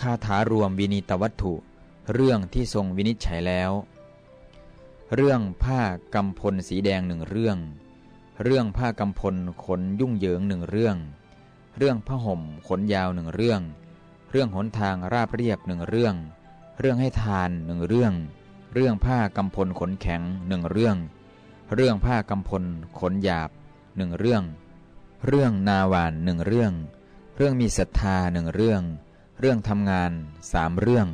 คาถารวมวินิตวัตถุ เรื่องที่ทรงวินิจฉัยแล้ว เรื่องผ้ากำพลสีแดงหนึ่งเรื่อง เรื่องผ้ากำพลขนยุ่งเหยิงหนึ่งเรื่อง เรื่องผ้าห่มขนยาวหนึ่งเรื่อง เรื่องหนทางราบเรียบหนึ่งเรื่อง เรื่องให้ทานหนึ่งเรื่อง เรื่องผ้ากำพลขนแข็งหนึ่งเรื่อง เรื่องผ้ากำพลขนหยาบหนึ่งเรื่อง เรื่องนาหวานหนึ่งเรื่อง เรื่องมีศรัทธาหนึ่งเรื่อง เรื่องทำงานสามเรื่อง